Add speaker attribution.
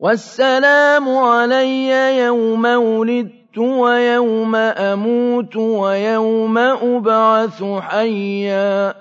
Speaker 1: وَالسَّلَامُ عَلَيَّ يَوْمَ وُلِدتُّ وَيَوْمَ أَمُوتُ وَيَوْمَ أُبْعَثُ حَيًّا